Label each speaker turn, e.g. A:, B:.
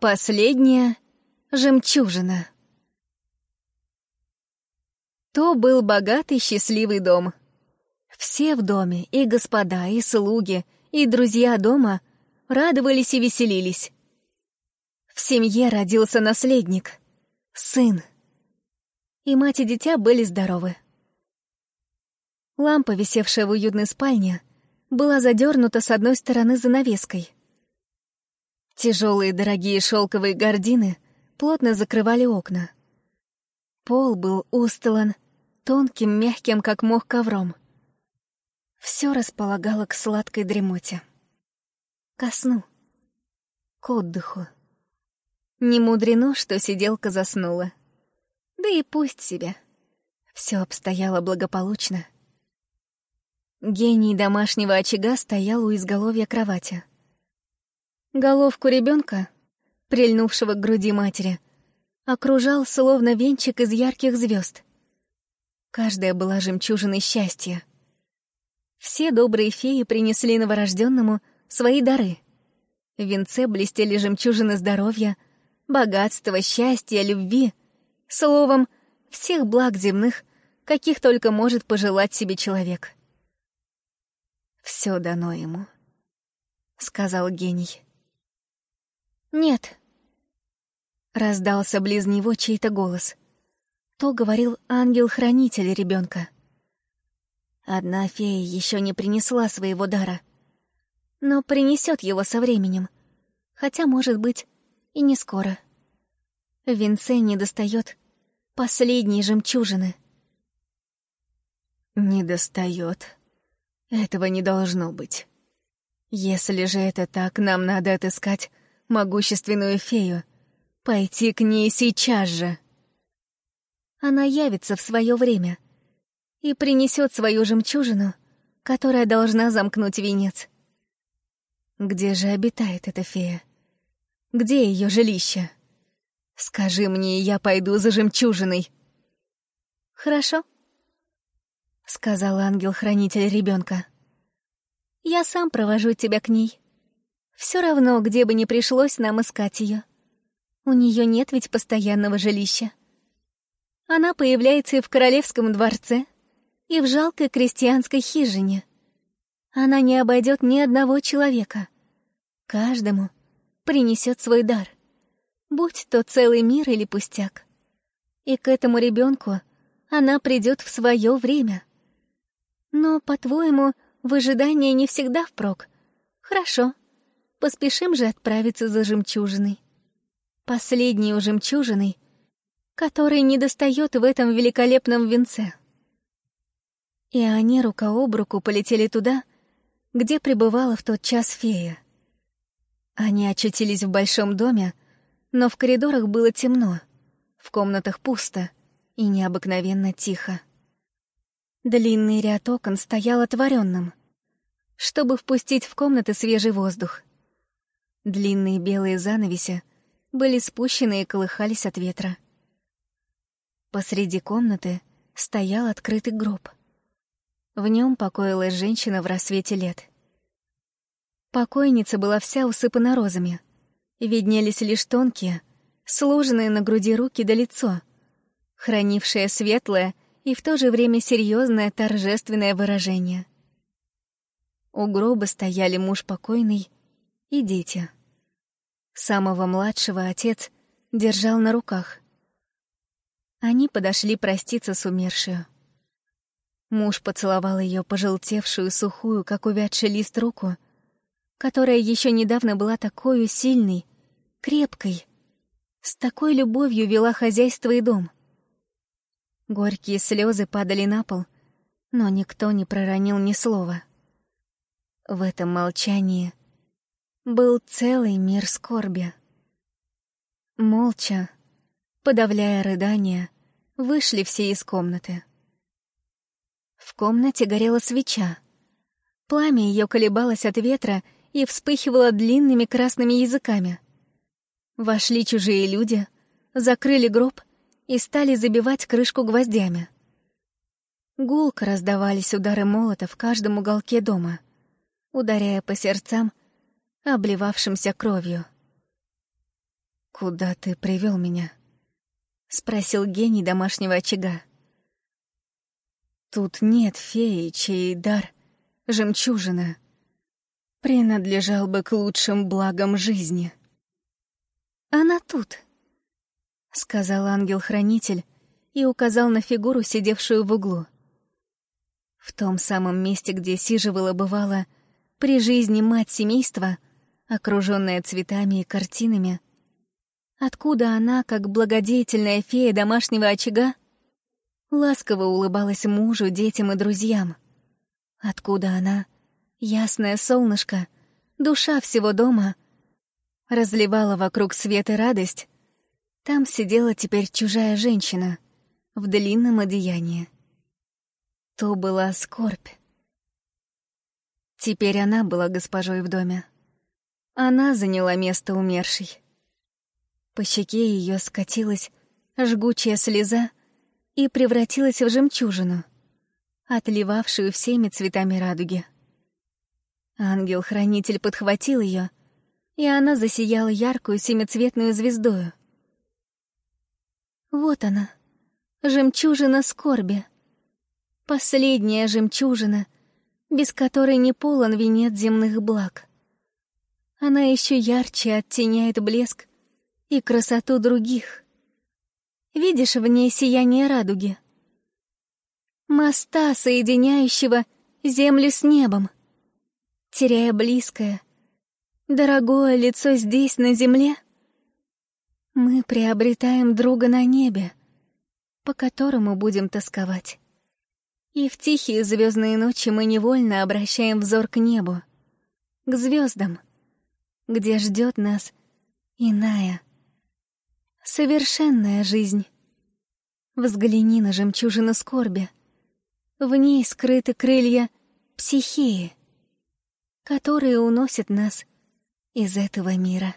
A: Последняя жемчужина. То был богатый счастливый дом. Все в доме, и господа, и слуги, и друзья дома радовались и веселились. В семье родился наследник, сын. И мать и дитя были здоровы. Лампа, висевшая в уютной спальне, была задернута с одной стороны занавеской — Тяжелые дорогие шелковые гардины плотно закрывали окна. Пол был устлан тонким, мягким, как мох, ковром. Все располагало к сладкой дремоте. Ко сну. К отдыху. Не мудрено, что сиделка заснула. Да и пусть себе. Все обстояло благополучно. Гений домашнего очага стоял у изголовья кровати. Головку ребенка, прильнувшего к груди матери, окружал словно венчик из ярких звезд. Каждая была жемчужиной счастья. Все добрые феи принесли новорожденному свои дары. В венце блестели жемчужины здоровья, богатства, счастья, любви, словом, всех благ земных, каких только может пожелать себе человек. «Все дано ему», — сказал гений. «Нет». Раздался близ него чей-то голос. То говорил ангел-хранитель ребенка. Одна фея еще не принесла своего дара, но принесет его со временем, хотя, может быть, и не скоро. В венце не достает последней жемчужины.
B: Не достает. Этого не должно быть. Если же это так, нам надо отыскать могущественную фею. Пойти к ней сейчас же.
A: Она явится в свое время и принесет свою жемчужину, которая должна замкнуть венец. Где же обитает эта фея? Где ее жилище? Скажи мне, я пойду за жемчужиной. Хорошо, — сказал ангел-хранитель ребенка. Я сам провожу тебя к ней. Все равно, где бы ни пришлось нам искать ее. У нее нет ведь постоянного жилища. Она появляется и в королевском дворце, и в жалкой крестьянской хижине. Она не обойдет ни одного человека. Каждому принесет свой дар, будь то целый мир или пустяк. И к этому ребенку она придет в свое время. Но, по-твоему, в ожидании не всегда впрок. Хорошо. Поспешим же отправиться за жемчужиной. Последней у жемчужиной, которой недостает в этом великолепном венце. И они рука об руку полетели туда, где пребывала в тот час фея. Они очутились в большом доме, но в коридорах было темно, в комнатах пусто и необыкновенно тихо. Длинный ряд окон стоял отворенным, чтобы впустить в комнаты свежий воздух. Длинные белые занавеси были спущены и колыхались от ветра. Посреди комнаты стоял открытый гроб. В нем покоилась женщина в рассвете лет. Покойница была вся усыпана розами. Виднелись лишь тонкие, сложенные на груди руки до лицо, хранившее светлое и в то же время серьезное торжественное выражение. У гроба стояли муж покойный и дети. Самого младшего отец держал на руках. Они подошли проститься с умершей. Муж поцеловал ее пожелтевшую, сухую, как увядший лист, руку, которая еще недавно была такой сильной, крепкой, с такой любовью вела хозяйство и дом. Горькие слезы падали на пол, но никто не проронил ни слова. В этом молчании был целый мир скорби. Молча, подавляя рыдания, вышли все из комнаты. В комнате горела свеча. Пламя ее колебалось от ветра и вспыхивало длинными красными языками. Вошли чужие люди, закрыли гроб и стали забивать крышку гвоздями. Гулко раздавались удары молота в каждом уголке дома, ударяя по сердцам, обливавшимся кровью.
B: «Куда ты привел меня?»
A: — спросил гений домашнего очага.
B: «Тут нет феи, чей дар — жемчужина. Принадлежал бы к лучшим благам жизни».
A: «Она тут», — сказал ангел-хранитель и указал на фигуру, сидевшую в углу. В том самом месте, где сиживала бывала при жизни мать семейства, окруженная цветами и картинами, Откуда она, как благодетельная фея домашнего очага, ласково улыбалась мужу, детям и друзьям? Откуда она, ясное солнышко, душа всего дома, разливала вокруг свет и радость? Там сидела теперь чужая женщина в длинном одеянии. То была скорбь. Теперь она была госпожой в доме. Она заняла место умершей. По щеке ее скатилась жгучая слеза и превратилась в жемчужину, отливавшую всеми цветами радуги. Ангел-хранитель подхватил ее, и она засияла яркую семицветную звездою. Вот она, жемчужина скорби. Последняя жемчужина, без которой не полон венец земных благ. Она еще ярче оттеняет блеск и красоту других. Видишь в ней сияние радуги? Моста, соединяющего землю с небом. Теряя близкое, дорогое лицо здесь, на земле, мы приобретаем друга на небе, по которому будем тосковать. И в тихие звездные ночи мы невольно обращаем взор к небу, к звездам, где ждет нас иная, Совершенная жизнь. Взгляни на жемчужину скорби. В ней скрыты крылья психии, которые уносят нас из этого мира.